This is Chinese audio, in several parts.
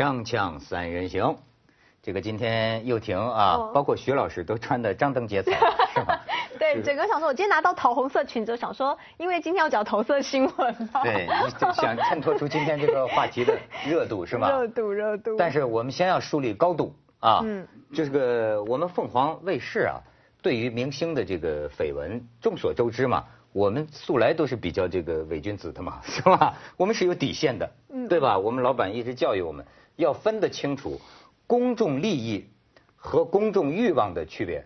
锵锵三人行，这个今天又婷啊，包括徐老师都穿的张灯结彩，是吧？对，整个想说，我今天拿到桃红色裙子，想说，因为今天要讲桃色新闻。对，想衬托出今天这个话题的热度是吗？热度，热度。但是我们先要树立高度啊，嗯，就是个我们凤凰卫视啊，对于明星的这个绯闻，众所周知嘛。我们素来都是比较这个伪君子的嘛，是吧？我们是有底线的，对吧？我们老板一直教育我们要分得清楚公众利益和公众欲望的区别，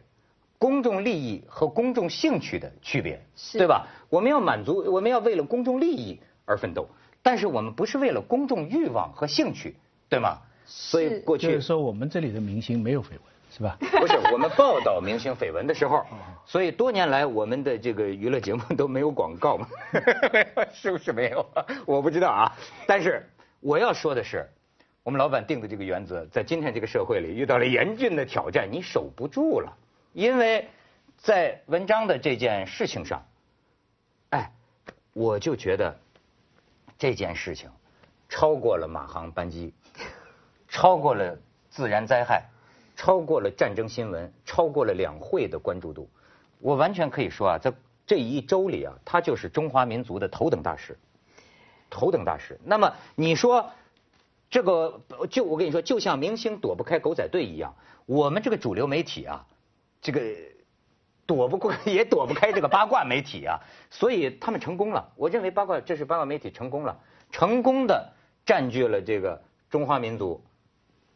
公众利益和公众兴趣的区别，对吧？我们要满足，我们要为了公众利益而奋斗，但是我们不是为了公众欲望和兴趣，对吗？所以过去就是说，我们这里的明星没有绯闻。是吧？不是，我们报道明星绯闻的时候，所以多年来我们的这个娱乐节目都没有广告嘛，是不是没有？我不知道啊。但是我要说的是，我们老板定的这个原则，在今天这个社会里遇到了严峻的挑战，你守不住了。因为在文章的这件事情上，哎，我就觉得这件事情超过了马航班机，超过了自然灾害。超过了战争新闻，超过了两会的关注度，我完全可以说啊，在这一周里啊，他就是中华民族的头等大事，头等大事。那么你说这个，就我跟你说，就像明星躲不开狗仔队一样，我们这个主流媒体啊，这个躲不过也躲不开这个八卦媒体啊，所以他们成功了。我认为八卦这是八卦媒体成功了，成功的占据了这个中华民族。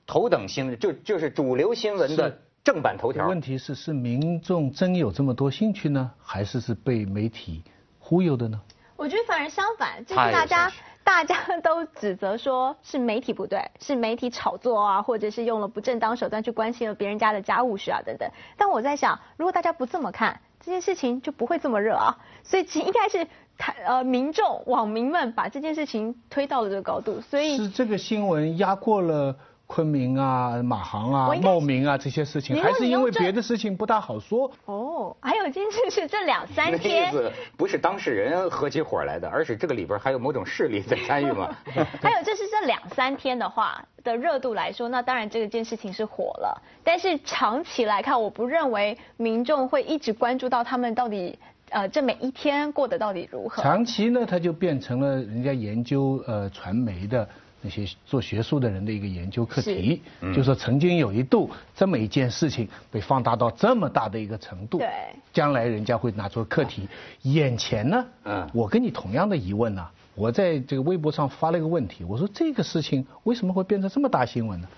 头等新闻就就是主流新闻的正版头条。问题是是民众真有这么多兴趣呢，还是是被媒体忽悠的呢？我觉得反而相反，就是大家大家都指责说是媒体不对，是媒体炒作啊，或者是用了不正当手段去关心了别人家的家务事啊等等。但我在想，如果大家不这么看，这件事情就不会这么热啊。所以其应该是台呃民众网民们把这件事情推到了这个高度，所以是这个新闻压过了。昆明啊，马航啊，茂名啊，这些事情，还是因为别的事情不大好说。哦，还有件事是这两三天，不是当事人合起伙来的，而是这个里边还有某种势力在参与嘛。还有就是这两三天的话的热度来说，那当然这个件事情是火了。但是长期来看，我不认为民众会一直关注到他们到底呃这每一天过得到底如何。长期呢，它就变成了人家研究呃传媒的。那些做学术的人的一个研究课题，就说曾经有一度这么一件事情被放大到这么大的一个程度，对，将来人家会拿出课题。眼前呢，嗯，我跟你同样的疑问呢，我在这个微博上发了一个问题，我说这个事情为什么会变成这么大新闻呢？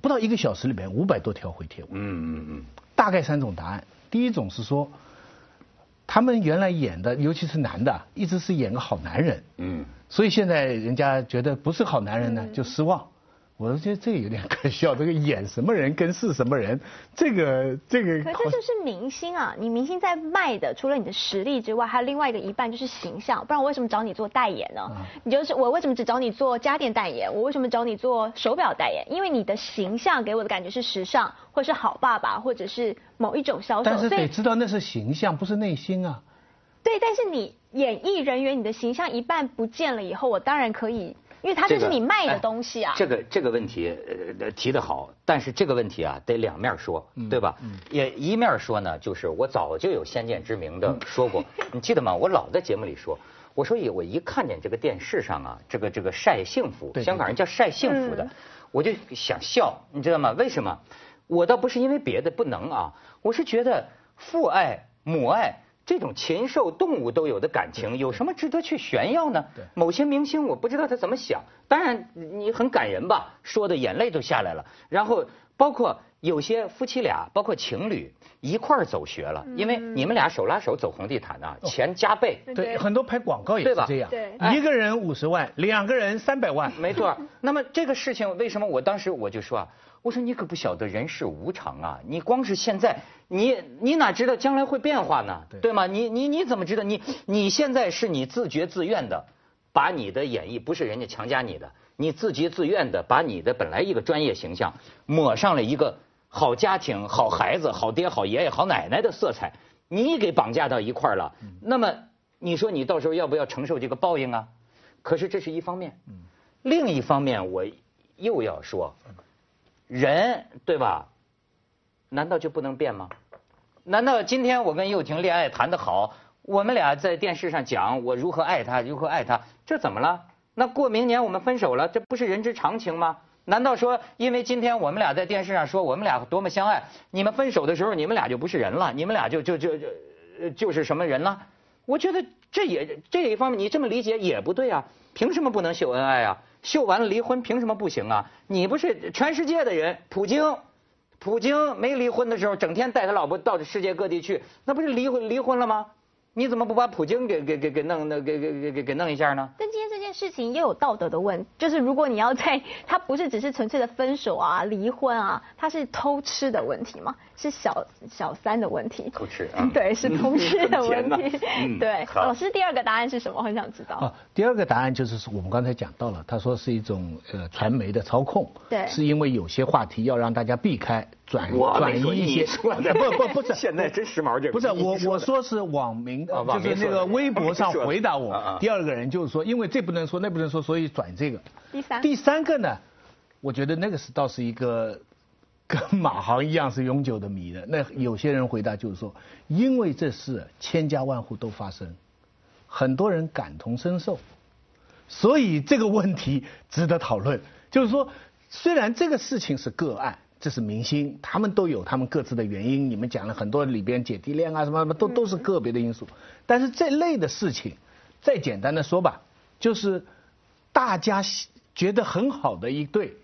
不到一个小时里边五百多条回帖，嗯嗯嗯，大概三种答案，第一种是说。他们原来演的，尤其是男的，一直是演个好男人，嗯，所以现在人家觉得不是好男人呢，就失望。我觉得这个有点可笑，这个演什么人跟是什么人，这个这个。可这就是明星啊！你明星在卖的，除了你的实力之外，还有另外一个一半就是形象。不然我为什么找你做代言呢？你就是我为什么只找你做家电代言？我为什么找你做手表代言？因为你的形象给我的感觉是时尚，或是好爸爸，或者是某一种销售。但是得知道那是形象，不是内心啊。对，但是你演艺人员，你的形象一半不见了以后，我当然可以。因为它就是你卖的东西啊。这个这个问题呃提得好，但是这个问题啊得两面说，对吧？也一面说呢，就是我早就有先见之明的说过，你记得吗？我老在节目里说，我说我一看见这个电视上啊，这个这个晒幸福，香港人叫晒幸福的，我就想笑，你知道吗？为什么？我倒不是因为别的不能啊，我是觉得父爱母爱。这种禽兽动物都有的感情，有什么值得去炫耀呢？某些明星我不知道他怎么想，当然你很感人吧，说的眼泪都下来了。然后包括有些夫妻俩，包括情侣一块儿走穴了，因为你们俩手拉手走红地毯啊，钱加倍。对，很多拍广告也是这样。对，一个人五十万，两个人三百万。没错。那么这个事情为什么我当时我就说啊？我说你可不晓得人世无常啊！你光是现在，你你哪知道将来会变化呢？对吗？你你你怎么知道？你你现在是你自觉自愿的，把你的演绎不是人家强加你的，你自觉自愿的把你的本来一个专业形象抹上了一个好家庭、好孩子、好爹、好爷爷、好奶奶的色彩，你给绑架到一块儿了。那么你说你到时候要不要承受这个报应啊？可是这是一方面，另一方面我。又要说，人对吧？难道就不能变吗？难道今天我跟幼婷恋爱谈得好，我们俩在电视上讲我如何爱她，如何爱她，这怎么了？那过明年我们分手了，这不是人之常情吗？难道说因为今天我们俩在电视上说我们俩多么相爱，你们分手的时候你们俩就不是人了，你们俩就就就就就是什么人了？我觉得这也这一方面你这么理解也不对啊，凭什么不能秀恩爱啊？秀完了离婚凭什么不行啊？你不是全世界的人，普京。普京没离婚的时候，整天带他老婆到世界各地去，那不是离婚离婚了吗？你怎么不把普京给给给给弄那给给给给弄一下呢？件事情也有道德的问，就是如果你要在，他不是只是纯粹的分手啊、离婚啊，他是偷吃的问题吗？是小小三的问题？偷吃啊？对，是偷吃的问题。对，老师第二个答案是什么？很想知道。啊，第二个答案就是我们刚才讲到了，他说是一种呃传媒的操控，对，是因为有些话题要让大家避开。转转移一些，不不不是，现在真时髦这个。不是我我说是网民，就是那个微博 上回答我。第二个人就是说，因为这不能说那不能说，所以转这个。第三。第三个呢，我觉得那个是倒是一个跟马航一样是永久的谜的。那有些人回答就是说，因为这事千家万户都发生，很多人感同身受，所以这个问题值得讨论。就是说，虽然这个事情是个案。这是明星，他们都有他们各自的原因。你们讲了很多里边姐弟恋啊什么什么，都都是个别的因素。但是这类的事情，再简单的说吧，就是大家觉得很好的一对，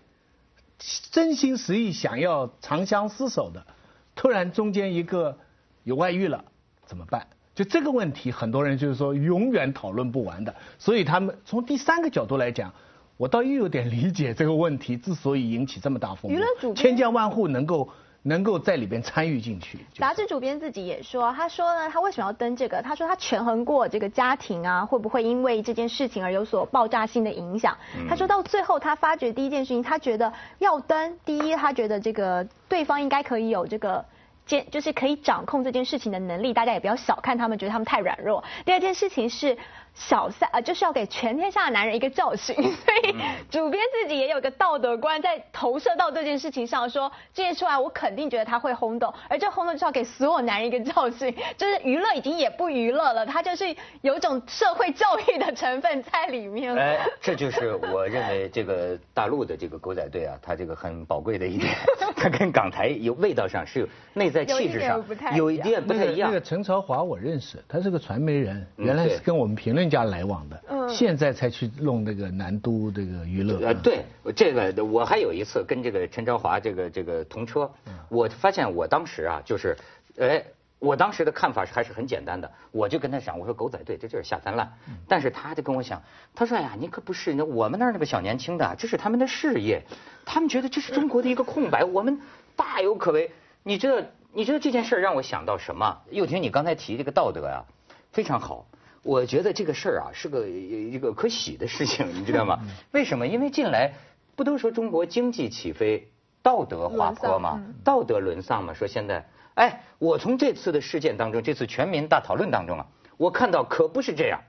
真心实意想要长相厮守的，突然中间一个有外遇了，怎么办？就这个问题，很多人就是说永远讨论不完的。所以他们从第三个角度来讲。我倒又有点理解这个问题之所以引起这么大风波，千家万户能够能够在里边参与进去。杂志主编自己也说，他说呢，他为什么要登这个？他说他权衡过这个家庭啊，会不会因为这件事情而有所爆炸性的影响？他说到最后，他发觉第一件事情，他觉得要登，第一，他觉得这个对方应该可以有这个。监就是可以掌控这件事情的能力，大家也不要小看他们，觉得他们太软弱。第二件事情是小三啊，就是要给全天下的男人一个教训。所以主编自己也有个道德观在投射到这件事情上，说这件出来我肯定觉得他会轰动，而这轰动就是要给所有男人一个教训，就是娱乐已经也不娱乐了，他就是有种社会教育的成分在里面。哎，这就是我认为这个大陆的这个狗仔队啊，他这个很宝贵的一点，他跟港台有味道上是有内在。在气质上有一点不太一样。那个陈朝华我认识，他是个传媒人，原来是跟我们评论家来往的，现在才去弄那个南都这个娱乐。呃，对，这个我还有一次跟这个陈朝华这个这个同车，我发现我当时啊，就是，哎，我当时的看法是还是很简单的，我就跟他讲，我说狗仔队这就是下三滥，但是他就跟我讲，他说哎呀，你可不是，那我们那儿那个小年轻的，这是他们的事业，他们觉得这是中国的一个空白，我们大有可为，你知道。你知道这件事让我想到什么？又听你刚才提这个道德啊，非常好。我觉得这个事儿啊是个一个可喜的事情，你知道吗？为什么？因为近来不都说中国经济起飞，道德滑坡吗？道德沦丧吗？说现在，哎，我从这次的事件当中，这次全民大讨论当中啊，我看到可不是这样，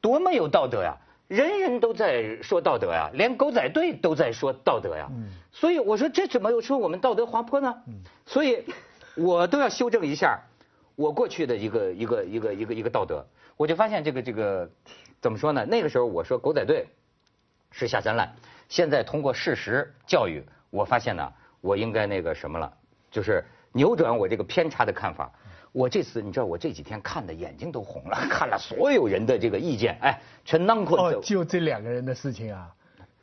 多么有道德呀！人人都在说道德呀，连狗仔队都在说道德呀。所以我说这怎么又说我们道德滑坡呢？所以。我都要修正一下我过去的一个一个一个一个一个道德，我就发现这个这个怎么说呢？那个时候我说狗仔队是下三滥，现在通过事实教育，我发现呢，我应该那个什么了，就是扭转我这个偏差的看法。我这次你知道，我这几天看的眼睛都红了，看了所有人的这个意见，哎，全囊括。哦，就这两个人的事情啊，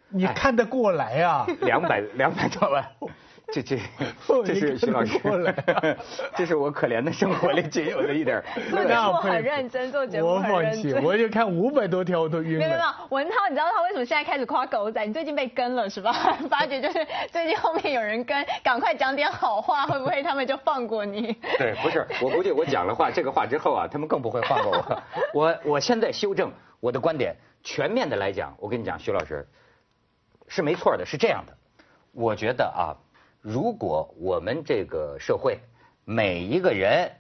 你看得过来啊？两百两百多万。这这 这是徐老师，这是我可怜的生活里仅有的一点。做节目很认真，做节目很认真。我就看五百多条我都晕了。没有没有，文涛，你知道他为什么现在开始夸狗仔？你最近被跟了是吧？发觉就是最近后面有人跟，赶快讲点好话，会不会他们就放过你？对，不是，我估计我讲了话这个话之后啊，他们更不会放过我。我我现在修正我的观点，全面的来讲，我跟你讲，徐老师是没错的，是这样的，我觉得啊。如果我们这个社会每一个人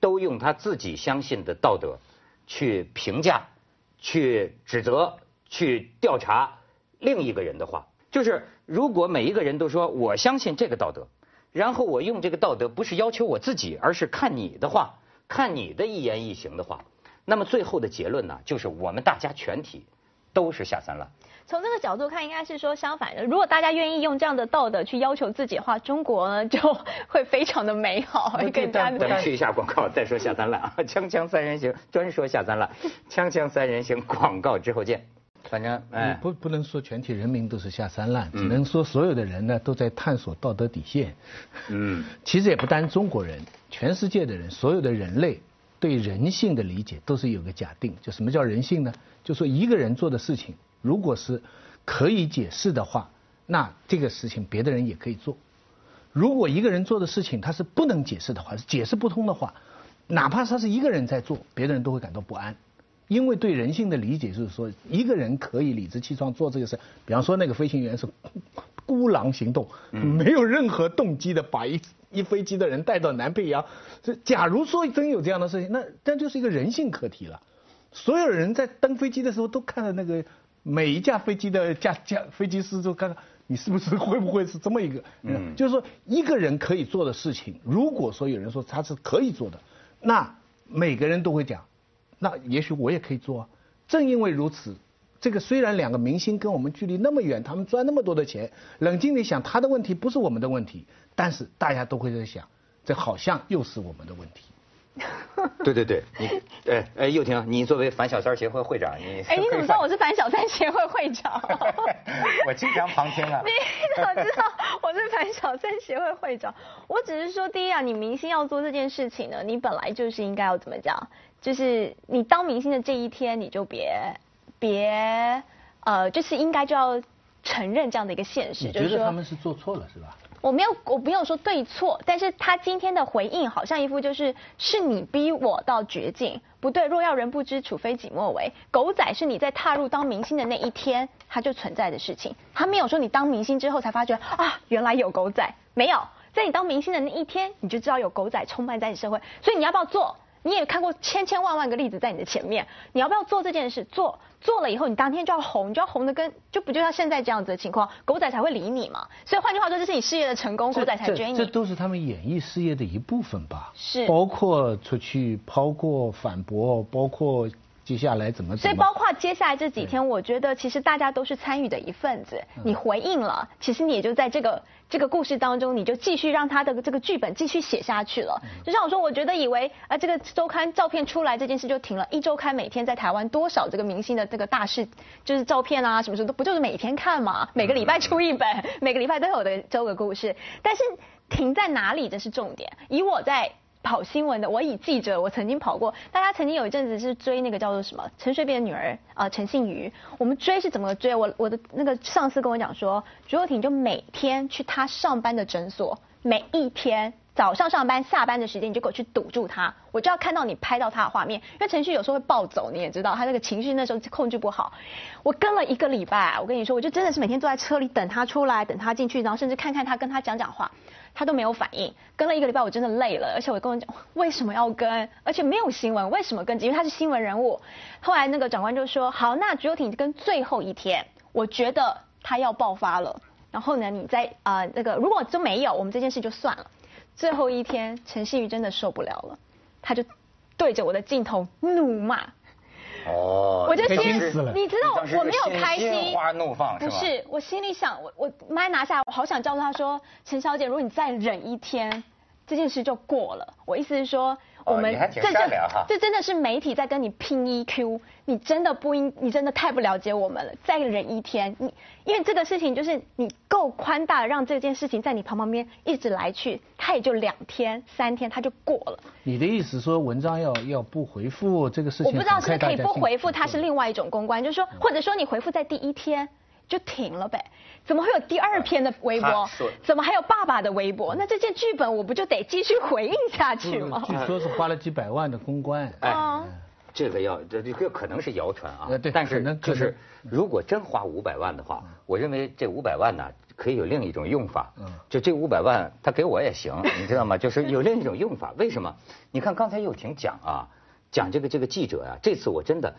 都用他自己相信的道德去评价、去指责、去调查另一个人的话，就是如果每一个人都说我相信这个道德，然后我用这个道德不是要求我自己，而是看你的话，看你的一言一行的话，那么最后的结论呢，就是我们大家全体都是下三滥。从这个角度看，应该是说相反的。如果大家愿意用这样的道德去要求自己的话，中国呢就 会非常的美好，会更加。咱们去一下广告，再说下三滥啊！锵锵三人行，专说下三滥。锵锵三人行，广告之后见。反正哎，不不能说全体人民都是下三滥，只能说所有的人呢都在探索道德底线。嗯，其实也不单中国人，全世界的人，所有的人类对人性的理解都是有个假定，就什么叫人性呢？就说一个人做的事情。如果是可以解释的话，那这个事情别的人也可以做。如果一个人做的事情他是不能解释的话，是解释不通的话，哪怕他是一个人在做，别的人都会感到不安。因为对人性的理解就是说，一个人可以理直气壮做这个事。比方说那个飞行员是孤狼行动，没有任何动机的把一一飞机的人带到南北洋。这假如说真有这样的事情，那那就是一个人性课题了。所有人在登飞机的时候都看到那个。每一架飞机的驾驾飞机师都看看你是不是会不会是这么一个，嗯，就是说一个人可以做的事情，如果说有人说他是可以做的，那每个人都会讲，那也许我也可以做啊。正因为如此，这个虽然两个明星跟我们距离那么远，他们赚那么多的钱，冷静地想，他的问题不是我们的问题，但是大家都会在想，这好像又是我们的问题。对对对，你哎哎，又婷，你作为反小三协会会长，你 哎，你怎么知道我是反小三协会会长？我经常旁听啊。你怎么知道我是反小三协会会长？我只是说，第一啊，你明星要做这件事情呢，你本来就是应该要怎么讲？就是你当明星的这一天，你就别别呃，就是应该就要承认这样的一个现实。你觉得他们是做错了是吧？我没有，我没有说对错，但是他今天的回应好像一副就是是你逼我到绝境，不对，若要人不知，除非己莫为。狗仔是你在踏入当明星的那一天他就存在的事情，他没有说你当明星之后才发觉啊，原来有狗仔，没有，在你当明星的那一天你就知道有狗仔充满在你社会，所以你要不要做？你也看过千千万万个例子在你的前面，你要不要做这件事？做做了以后，你当天就要红，你就要红的跟就不就像现在这样子的情况，狗仔才会理你嘛。所以换句话说，这是你事业的成功，狗仔才追你。这都是他们演艺事业的一部分吧？是，包括出去抛过反驳，包括。接下来怎么？所以包括接下来这几天，我觉得其实大家都是参与的一份子。你回应了，其实你也就在这个这个故事当中，你就继续让他的这个剧本继续写下去了。就像我说，我觉得以为啊，这个周刊照片出来这件事就停了。一周刊每天在台湾多少这个明星的这个大事，就是照片啊什么什么都不就是每天看嘛？每个礼拜出一本，每个礼拜都有的周个故事。但是停在哪里这是重点。以我在。跑新闻的，我以记者，我曾经跑过。大家曾经有一阵子是追那个叫做什么陈水扁的女儿啊，陈信瑜。我们追是怎么追？我我的那个上司跟我讲说，朱若婷就每天去他上班的诊所，每一天早上上班、下班的时间，你就给我去堵住他，我就要看到你拍到他的画面。因为陈旭有时候会暴走，你也知道，他那个情绪那时候控制不好。我跟了一个礼拜，我跟你说，我就真的是每天坐在车里等他出来，等他进去，然后甚至看看他，跟他讲讲话。他都没有反应，跟了一个礼拜，我真的累了，而且我跟我讲为什么要跟，而且没有新闻，为什么跟？因为他是新闻人物。后来那个长官就说，好，那朱友挺跟最后一天，我觉得他要爆发了。然后呢，你在啊那个如果都没有，我们这件事就算了。最后一天，陈希瑜真的受不了了，他就对着我的镜头怒骂。哦，我就心你知道我没有开心，心花怒放不是，我心里想，我我麦拿下来，我好想告诉他说，陈小姐，如果你再忍一天，这件事就过了。我意思是说。我们这这这真的是媒体在跟你拼 EQ，你真的不应，你真的太不了解我们了。再忍一天，你因为这个事情就是你够宽大，让这件事情在你旁旁边一直来去，它也就两天三天，它就过了。你的意思说文章要要不回复这个事情？我不知道是可以不回复，它是另外一种公关，就是说或者说你回复在第一天。就停了呗，怎么会有第二篇的微博？怎么还有爸爸的微博？那这件剧本我不就得继续回应下去吗？据说是花了几百万的公关。哎，这个要这这可能是谣传啊。对但是就是如果真花五百万的话，我认为这五百万呢可以有另一种用法。嗯。就这五百万他给我也行，你知道吗？就是有另一种用法。为什么？你看刚才又婷讲啊，讲这个这个记者啊，这次我真的，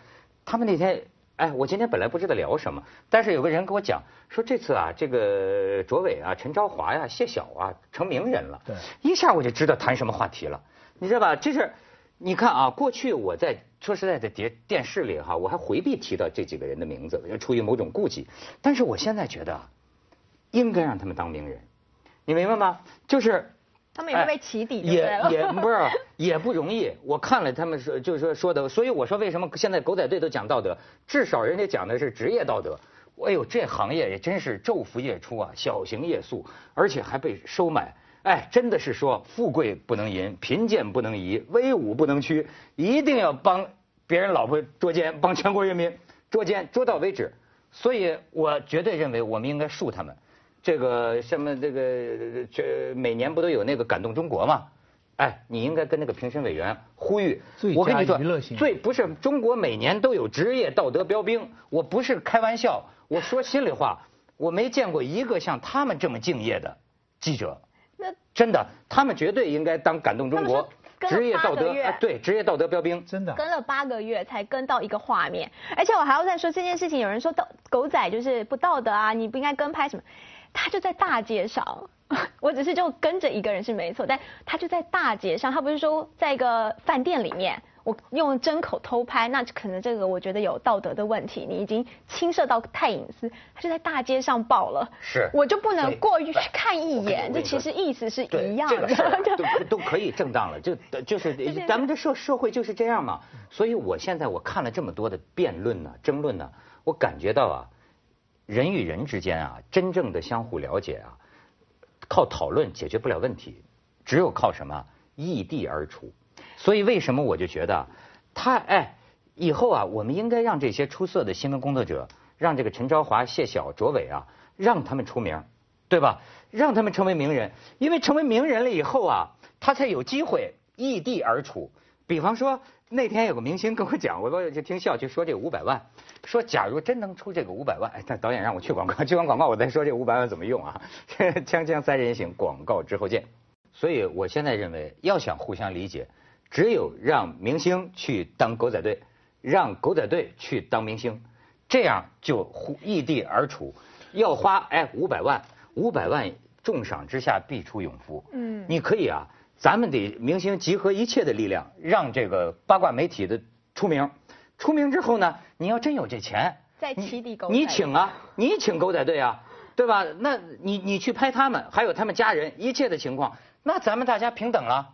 他们那天。哎，我今天本来不知道聊什么，但是有个人跟我讲说，这次啊，这个卓伟啊、陈昭华呀、谢晓啊成名人了。对，一下我就知道谈什么话题了。你知道吧？这是，你看啊，过去我在说实在的电电视里哈，我还回避提到这几个人的名字，出于某种顾忌。但是我现在觉得，应该让他们当名人，你明白吗？就是。他们也会被起底，也也不是也不容易。我看了他们说，就是说说的，所以我说为什么现在狗仔队都讲道德？至少人家讲的是职业道德。哎呦，这行业也真是昼伏夜出啊，小行夜宿，而且还被收买。哎，真的是说富贵不能淫，贫贱不能移，威武不能屈，一定要帮别人老婆捉奸，帮全国人民捉奸，捉到为止。所以我绝对认为我们应该恕他们。这个什么这个这每年不都有那个感动中国吗？哎，你应该跟那个评审委员呼吁。我跟你说，最不是中国每年都有职业道德标兵，我不是开玩笑，我说心里话，我没见过一个像他们这么敬业的记者。那真的，他们绝对应该当感动中国职业道德对职业道德标兵，真的跟了八个月才跟到一个画面，而且我还要再说这件事情，有人说道狗仔就是不道德啊，你不应该跟拍什么。他就在大街上，我只是就跟着一个人是没错，但他就在大街上，他不是说在一个饭店里面，我用针口偷拍，那可能这个我觉得有道德的问题，你已经侵涉到太隐私。他就在大街上爆了，是，我就不能过去看一眼，这其实意思是一样的，都 都可以正当了，就就是咱们这社社会就是这样嘛。所以我现在我看了这么多的辩论呢、争论呢，我感觉到啊。人与人之间啊，真正的相互了解啊，靠讨论解决不了问题，只有靠什么异地而处。所以为什么我就觉得，他哎，以后啊，我们应该让这些出色的新闻工作者，让这个陈昭华、谢晓、卓伟啊，让他们出名，对吧？让他们成为名人，因为成为名人了以后啊，他才有机会异地而处。比方说。那天有个明星跟我讲，我我就听笑，就说这五百万，说假如真能出这个五百万，哎，但导演让我去广告，去完广告我再说这五百万怎么用啊？锵锵三人行，广告之后见。所以我现在认为，要想互相理解，只有让明星去当狗仔队，让狗仔队去当明星，这样就互异地而处。要花哎五百万，五百万重赏之下必出勇夫。嗯，你可以啊。咱们得明星集合一切的力量，让这个八卦媒体的出名。出名之后呢，你要真有这钱，在起底狗，你请啊，你请狗仔队啊，对吧？那你你去拍他们，还有他们家人一切的情况，那咱们大家平等了。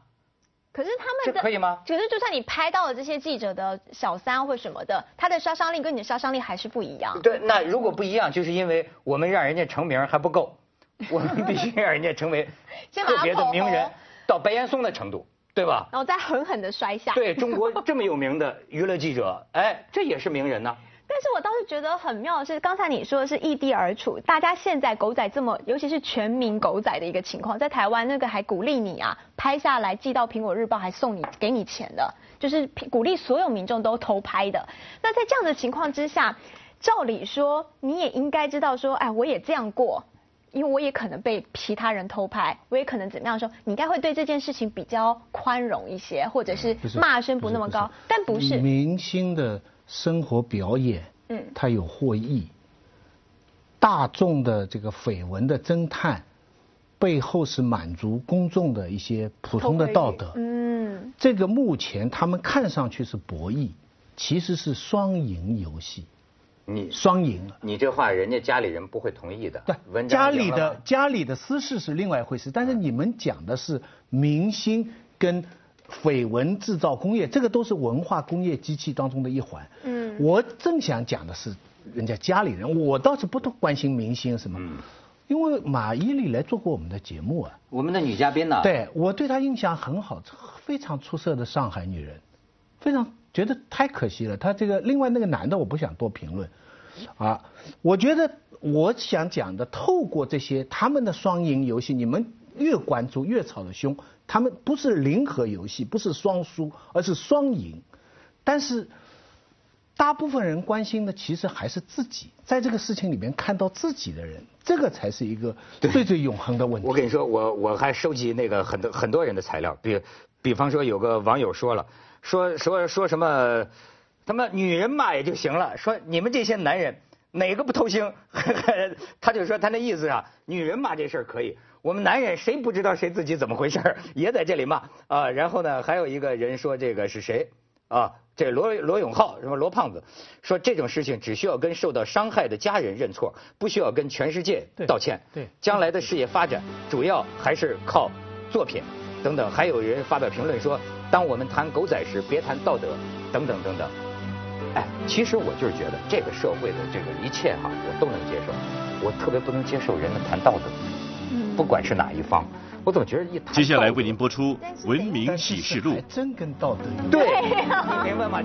可是他们的可以吗？可是就算你拍到了这些记者的小三或什么的，他的杀伤力跟你的杀伤力还是不一样。对，那如果不一样，就是因为我们让人家成名还不够，我们必须让人家成为 特别的名人。到白岩松的程度，对吧？然后再狠狠的摔下。对中国 这么有名的娱乐记者，哎，这也是名人呢。但是我倒是觉得很妙的是，刚才你说的是异地而处，大家现在狗仔这么，尤其是全民狗仔的一个情况，在台湾那个还鼓励你啊，拍下来寄到苹果日报，还送你给你钱的，就是鼓励所有民众都偷拍的。那在这样的情况之下，照理说你也应该知道说，哎，我也这样过。因为我也可能被其他人偷拍，我也可能怎么样说，你应该会对这件事情比较宽容一些，或者是骂声不那么高。但不是明星的生活表演，嗯，他有获益。大众的这个绯闻的侦探，背后是满足公众的一些普通的道德。嗯，这个目前他们看上去是博弈，其实是双赢游戏。你双赢了，你这话人家家里人不会同意的。对，家里的家里的私事是另外一回事，但是你们讲的是明星跟绯闻制造工业，这个都是文化工业机器当中的一环。嗯，我正想讲的是人家家里人，我倒是不多关心明星什么，嗯因为马伊琍来做过我们的节目啊，我们的女嘉宾呢，对我对她印象很好，非常出色的上海女人，非常。觉得太可惜了，他这个另外那个男的我不想多评论，啊，我觉得我想讲的，透过这些他们的双赢游戏，你们越关注越吵得凶，他们不是零和游戏，不是双输，而是双赢，但是大部分人关心的其实还是自己，在这个事情里面看到自己的人，这个才是一个最最永恒的问题。我跟你说，我我还收集那个很多很多人的材料，比比方说有个网友说了。说说说什么？他妈女人骂也就行了，说你们这些男人哪个不偷腥？他就说他那意思啊，女人骂这事儿可以，我们男人谁不知道谁自己怎么回事也在这里骂啊。然后呢，还有一个人说这个是谁啊？这罗罗永浩什么罗胖子说这种事情只需要跟受到伤害的家人认错，不需要跟全世界道歉。对，将来的事业发展主要还是靠作品等等。还有人发表评论说，当我们谈狗仔时，别谈道德等等等等。哎，其实我就是觉得这个社会的这个一切哈，我都能接受。我特别不能接受人们谈道德，不管是哪一方，我总觉得一谈。接下来为您播出《文明启示录》，真跟道德有对，你明白吗？